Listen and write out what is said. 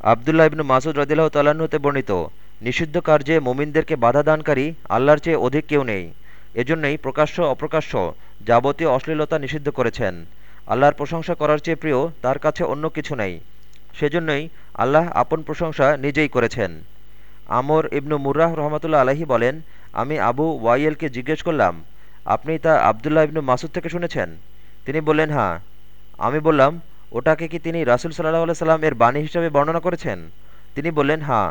আবদুল্লাহ ইবনু মাসুদ রদিল্লাহ তাল্লাহ্ন হতে বর্ণিত, নিষিদ্ধ কার্যে মোমিনদেরকে বাধা দানকারী আল্লাহর চেয়ে অধিক কেউ নেই। এজন্যই প্রকাশ্য, অপ্রকাশ্য যাবতীয় অশ্লীলতা নিষিদ্ধ করেছেন। আল্লাহর প্রশংসা করার চেয়ে প্রিয় তার কাছে অন্য কিছু নেই। সেজন্যই আল্লাহ আপন প্রশংসা নিজেই করেছেন। আমর ইবনু মুর্রাহ রহমতুল্লা আলহি বলেন, আমি আবু ওয়াইয়েলকে জিজ্ঞেস করলাম, আপনি তা আবদুল্লাহ ইবনু মাসুদ থেকে শুনেছেন? তিনি বললেন হ্যাঁ। আমি বললাম ওটাকে কি তিনি রাসুল সাল্লাহ সাল্লাম এর বাণী হিসাবে বর্ণনা করেছেন? তিনি বললেন হাঁ